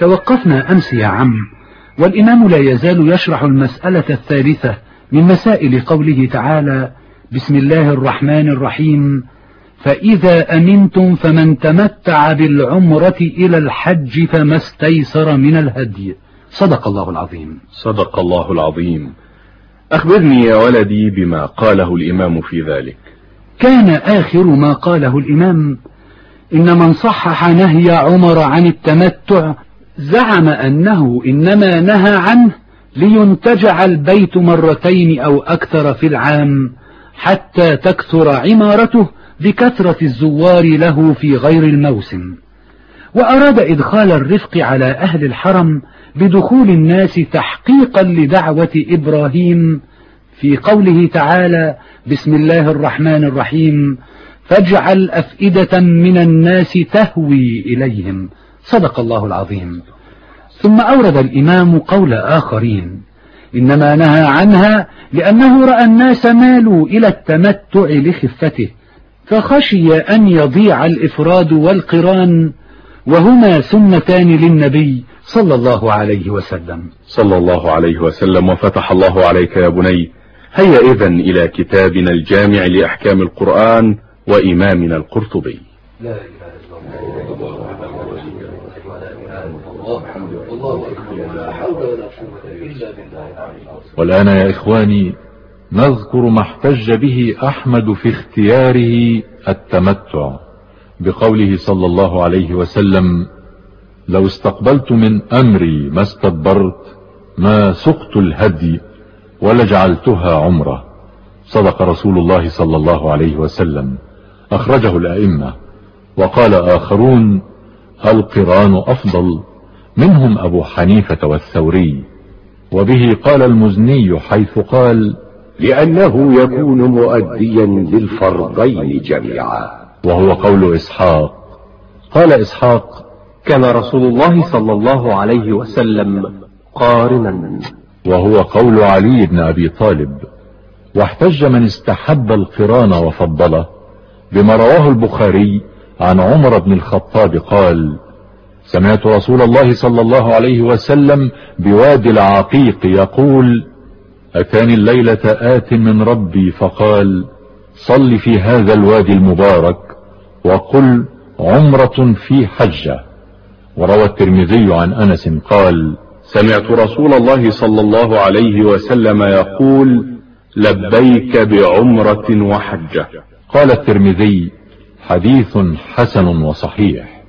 توقفنا أمس يا عم والإمام لا يزال يشرح المسألة الثالثة من مسائل قوله تعالى بسم الله الرحمن الرحيم فإذا أمنتم فمن تمتع بالعمرة إلى الحج فما استيسر من الهدي. صدق الله العظيم. صدق الله العظيم. أخبرني يا ولدي بما قاله الإمام في ذلك. كان آخر ما قاله الإمام إن من صحح نهي عمر عن التمتع زعم أنه إنما نهى عنه لينتجع البيت مرتين أو أكثر في العام حتى تكثر عمارته بكثرة الزوار له في غير الموسم. وأراد إدخال الرفق على أهل الحرم بدخول الناس تحقيقا لدعوة إبراهيم في قوله تعالى بسم الله الرحمن الرحيم فاجعل أفئدة من الناس تهوي إليهم صدق الله العظيم. ثم أورد الإمام قول آخرين إنما نهى عنها لأنه رأى الناس مالوا إلى التمتع لخفته فخشي أن يضيع الإفراد والقران وهما سنتان للنبي صلى الله عليه وسلم. صلى الله عليه وسلم وفتح الله عليك يا بني هيا إذا إلى كتابنا الجامع لأحكام القرآن وإمامنا القرطبي. لا إله إلا الله والآن يا إخواني نذكر ما احتج به أحمد في اختياره التمتع بقوله صلى الله عليه وسلم لو استقبلت من أمري ما استدبرت ما سقت الهدي ولجعلتها عمرة. صدق رسول الله صلى الله عليه وسلم. أخرجه الأئمة. وقال آخرون القرآن أفضل منهم أبو حنيفة والثوري. وبه قال المزني حيث قال لأنه يكون مؤديا للفرضين جميعا. وهو قول إسحاق. قال إسحاق كان رسول الله صلى الله عليه وسلم قارنا. وهو قول علي بن أبي طالب. واحتج من استحب القرآن وفضله بما رواه البخاري عن عمر بن الخطاب قال سمعت رسول الله صلى الله عليه وسلم بوادي العقيق يقول أتاني الليلة آت من ربي فقال صل في هذا الوادي المبارك وقل عمرة في حجة. وروى الترمذي عن أنس قال سمعت رسول الله صلى الله عليه وسلم يقول لبيك بعمرة وحجة. قال الترمذي حديث حسن وصحيح.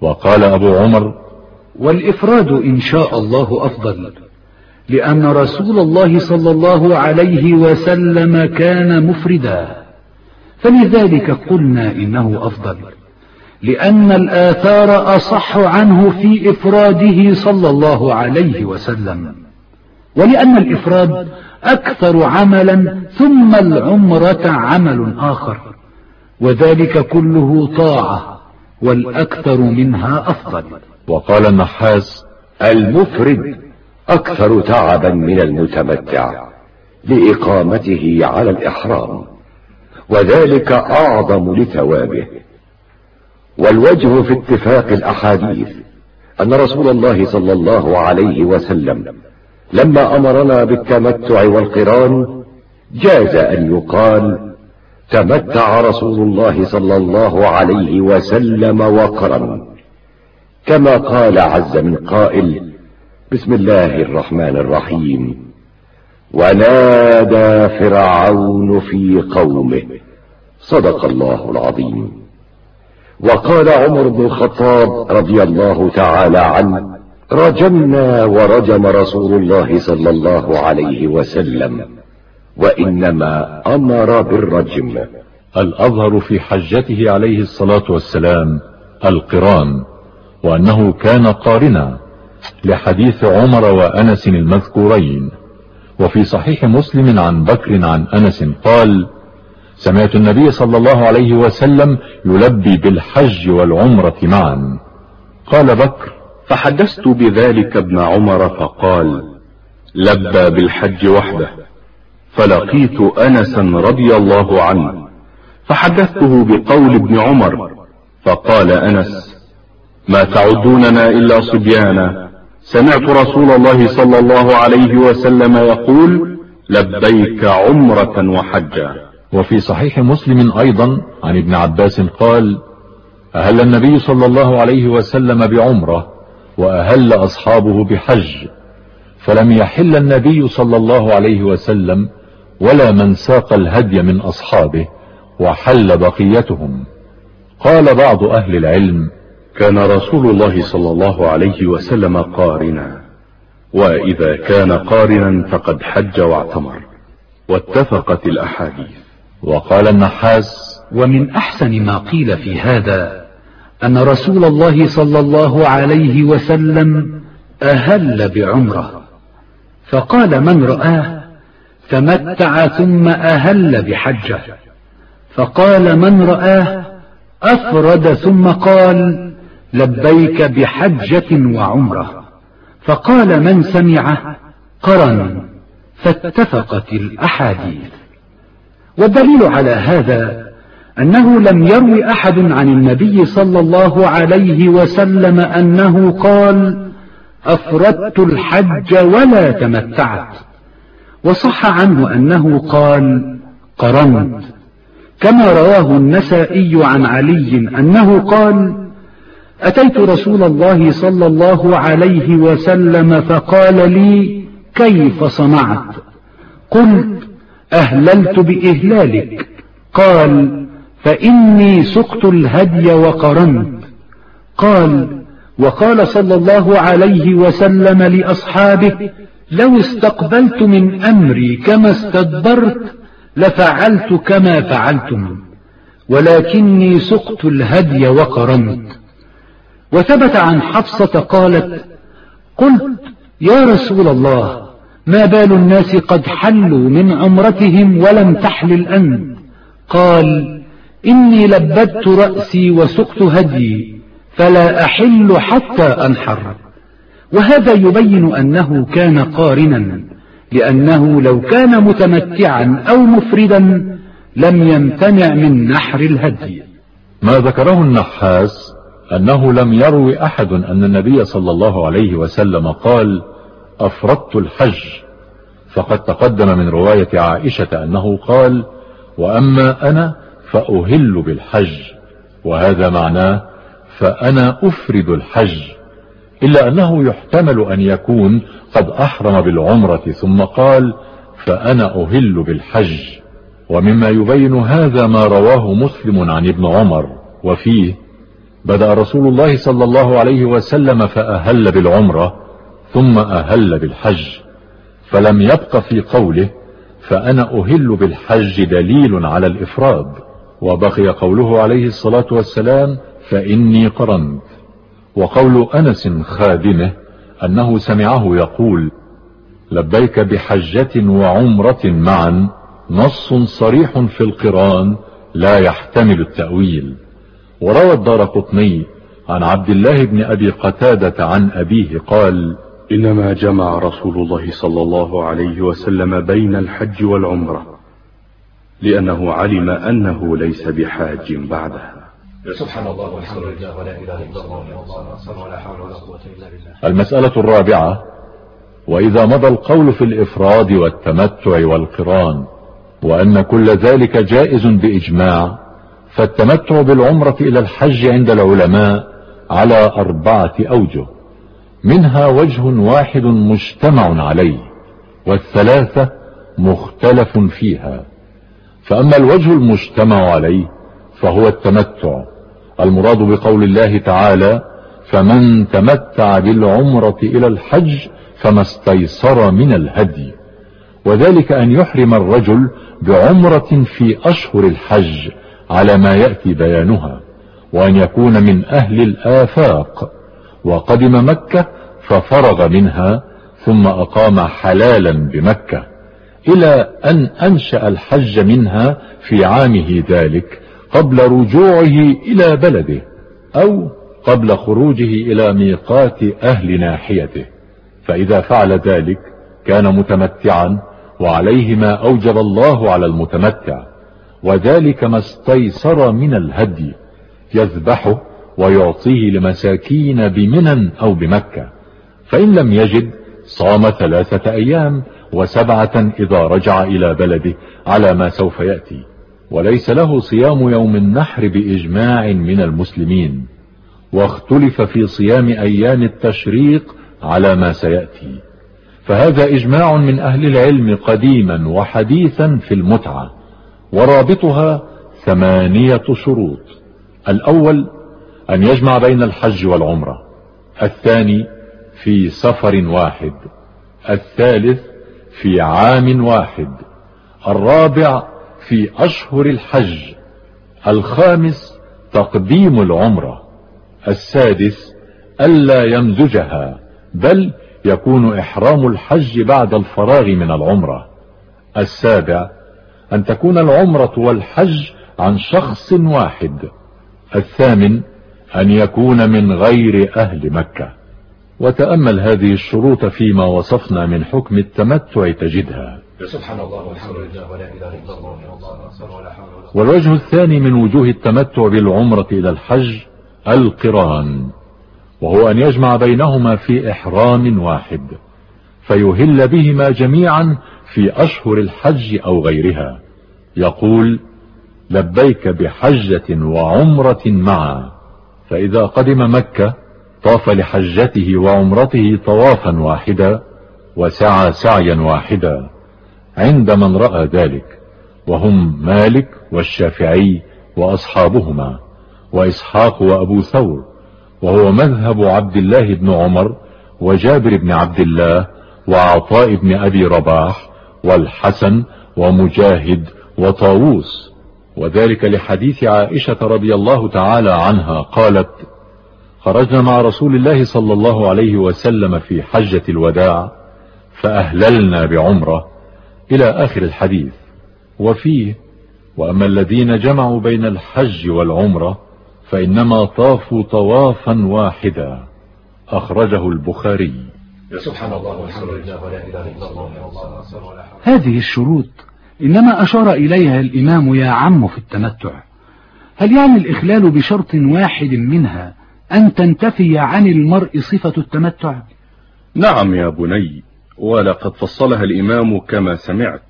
وقال أبو عمر والإفراد إن شاء الله أفضل لأن رسول الله صلى الله عليه وسلم كان مفردا. فلذلك قلنا إنه أفضل لأن الآثار أصح عنه في إفراده صلى الله عليه وسلم. ولأن الإفراد أكثر عملا ثم العمرة عمل آخر. وذلك كله طاعة والأكثر منها أفضل. وقال النحاس المفرد أكثر تعبا من المتمتع لإقامته على الإحرام وذلك أعظم لثوابه. والوجه في اتفاق الأحاديث أن رسول الله صلى الله عليه وسلم لما أمرنا بالتمتع والقران جاز أن يقال تمتع رسول الله صلى الله عليه وسلم وقرن كما قال عز من قائل بسم الله الرحمن الرحيم. ونادى فرعون في قومه. صدق الله العظيم. وقال عمر بن الخطاب رضي الله تعالى عنه رجمنا ورجم رسول الله صلى الله عليه وسلم. وإنما أمر بالرجم. الأظهر في حجته عليه الصلاة والسلام القران وأنه كان قارنا لحديث عمر وأنس المذكورين. وفي صحيح مسلم عن بكر عن أنس قال سمعت النبي صلى الله عليه وسلم يلبي بالحج والعمرة معا. قال بكر فحدثت بذلك ابن عمر فقال لبى بالحج وحده. فلقيت أنسا رضي الله عنه فحدثته بقول ابن عمر فقال أنس ما تعدوننا إلا صبيانا. سمعت رسول الله صلى الله عليه وسلم يقول لبيك عمرة وحجا وفي صحيح مسلم أيضا عن ابن عباس قال أهل النبي صلى الله عليه وسلم بعمرة وأهل أصحابه بحج فلم يحل النبي صلى الله عليه وسلم ولا من ساق الهدي من أصحابه وحل بقيتهم. قال بعض أهل العلم كان رسول الله صلى الله عليه وسلم قارنا وإذا كان قارنا فقد حج واعتمر واتفقت الأحاديث. وقال النحاس ومن أحسن ما قيل في هذا أن رسول الله صلى الله عليه وسلم أهل بعمرة فقال من رآه؟ تمتع ثم أهل بحجة. فقال من رآه؟ أفرد ثم قال لبيك بحجة وعمرة. فقال من سمعه؟ قرن. فاتفقت الأحاديث. والدليل على هذا أنه لم يروي أحد عن النبي صلى الله عليه وسلم أنه قال أفردت الحج ولا تمتعت. وصح عنه أنه قال قرنت. كما رواه النسائي عن علي أنه قال أتيت رسول الله صلى الله عليه وسلم فقال لي كيف صنعت؟ قلت أهللت بإهلالك. قال فإني سقت الهدي وقرنت. قال وقال صلى الله عليه وسلم لأصحابه لو استقبلت من أمري كما استدبرت لفعلت كما فعلتم ولكني سقت الهدي وقرنت. وثبت عن حفصة قالت قلت يا رسول الله ما بال الناس قد حلوا من عمرتهم ولم تحلل أنت؟ قال إني لبدت رأسي وسقت هدي فلا أحل حتى أنحر وهذا يبين أنه كان قارنا لأنه لو كان متمتعا أو مفردا لم يمتنع من نحر الهدي. ما ذكره النحاس أنه لم يروي أحد أن النبي صلى الله عليه وسلم قال أفردت الحج. فقد تقدم من رواية عائشة أنه قال وأما أنا فأهل بالحج. وهذا معناه فأنا أفرد الحج. إلا أنه يحتمل أن يكون قد أحرم بالعمرة ثم قال فأنا أهل بالحج. ومما يبين هذا ما رواه مسلم عن ابن عمر. وفيه بدأ رسول الله صلى الله عليه وسلم فأهل بالعمرة ثم أهل بالحج. فلم يبق في قوله فأنا أهل بالحج دليل على الإفراد. وبقي قوله عليه الصلاة والسلام فإني قرنت. وقول أنس خادمه أنه سمعه يقول لبيك بحجة وعمرة معا نص صريح في القرآن لا يحتمل التأويل. وروى الدار قطني عن عبد الله بن أبي قتادة عن أبيه قال إنما جمع رسول الله صلى الله عليه وسلم بين الحج والعمرة لأنه علم أنه ليس بحاج بعدها سبحان الله والحمد لله ولا إله إلا الله ولا حول ولا قوة إلا بالله. المسألة الرابعة وإذا مضى القول في الإفراد والتمتع والقران وأن كل ذلك جائز بإجماع فالتمتع بالعمرة إلى الحج عند العلماء على أربعة أوجه منها وجه واحد مجتمع عليه والثلاثة مختلف فيها فأما الوجه المجتمع عليه فهو التمتع. المراد بقول الله تعالى فمن تمتع بالعمرة إلى الحج فما استيسر من الهدي. وذلك أن يحرم الرجل بعمرة في أشهر الحج على ما يأتي بيانها وأن يكون من أهل الآفاق. وقدم مكة ففرغ منها ثم أقام حلالا بمكة إلى أن أنشأ الحج منها في عامه ذلك قبل رجوعه إلى بلده أو قبل خروجه إلى ميقات أهل ناحيته. فإذا فعل ذلك كان متمتعا وعليه ما أوجب الله على المتمتع. وذلك ما استيسر من الهدي يذبحه ويعطيه لمساكين بمنى أو بمكة. فإن لم يجد صام ثلاثة أيام وسبعة إذا رجع إلى بلده على ما سوف يأتي. وليس له صيام يوم النحر بإجماع من المسلمين واختلف في صيام أيام التشريق على ما سيأتي. فهذا إجماع من أهل العلم قديما وحديثا في المتعة ورابطها ثمانية شروط. الأول أن يجمع بين الحج والعمرة. الثاني في سفر واحد. الثالث في عام واحد. الرابع في أشهر الحج. الخامس تقديم العمرة. السادس ألا يمزجها بل يكون إحرام الحج بعد الفراغ من العمرة. السابع أن تكون العمرة والحج عن شخص واحد. الثامن أن يكون من غير أهل مكة. وتأمل هذه الشروط فيما وصفنا من حكم التمتع تجدها. سبحان الله والحمد لله ولا إله إلا الله والوجه الثاني من وجوه التمتع بالعمرة إلى الحج القران وهو أن يجمع بينهما في إحرام واحد فيهل بهما جميعا في أشهر الحج أو غيرها. يقول لبيك بحجة وعمرة معا فإذا قدم مكة طاف لحجته وعمرته طوافا واحدا وسعى سعيا واحدا. عند من رأى ذلك وهم مالك والشافعي وأصحابهما وإسحاق وأبو ثور وهو مذهب عبد الله بن عمر وجابر بن عبد الله وعطاء بن أبي رباح والحسن ومجاهد وطاووس. وذلك لحديث عائشة رضي الله تعالى عنها قالت خرجنا مع رسول الله صلى الله عليه وسلم في حجة الوداع فأهللنا بعمرة إلى آخر الحديث. وفيه وأما الذين جمعوا بين الحج والعمرة فإنما طافوا طوافا واحدا. أخرجه البخاري. سبحان الله والحمد لله ولا إله إلا الله هذه الشروط إنما أشار إليها الإمام يا عم في التمتع. هل يعني الإخلال بشرط واحد منها أن تنتفي عن المرء صفة التمتع؟ نعم يا بني ولقد فصلها الإمام كما سمعت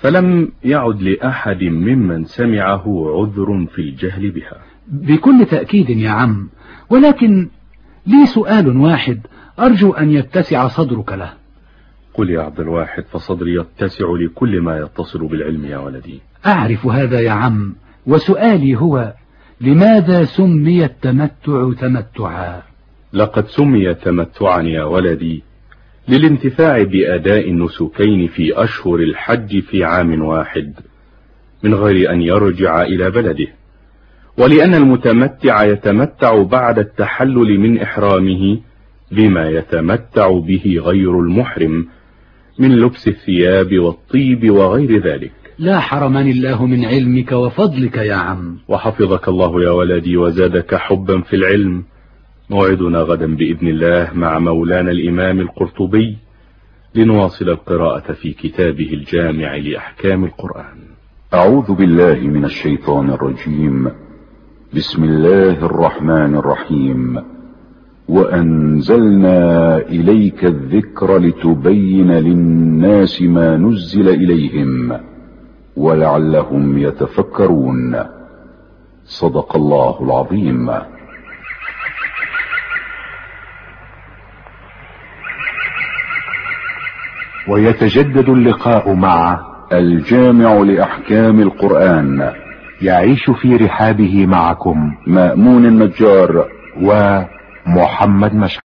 فلم يعد لأحد ممن سمعه عذر في الجهل بها. بكل تأكيد يا عم ولكن لي سؤال واحد أرجو أن يتسع صدرك له. قل يا عبد الواحد فصدري يتسع لكل ما يتصل بالعلم يا ولدي. أعرف هذا يا عم وسؤالي هو لماذا سمي التمتع تمتعا؟ لقد سمي تمتعا يا ولدي للانتفاع بأداء النسكين في أشهر الحج في عام واحد من غير أن يرجع إلى بلده. ولأن المتمتع يتمتع بعد التحلل من إحرامه بما يتمتع به غير المحرم من لبس الثياب والطيب وغير ذلك. لا حرمني الله من علمك وفضلك يا عم. وحفظك الله يا ولدي وزادك حبا في العلم. موعدنا غدا بإذن الله مع مولانا الإمام القرطبي لنواصل القراءة في كتابه الجامع لأحكام القرآن. أعوذ بالله من الشيطان الرجيم. بسم الله الرحمن الرحيم. وأنزلنا إليك الذكر لتبين للناس ما نزل إليهم ولعلهم يتفكرون. صدق الله العظيم. ويتجدد اللقاء مع الجامع لأحكام القرآن. يعيش في رحابه معكم. مأمون النجار. ومحمد مشعل.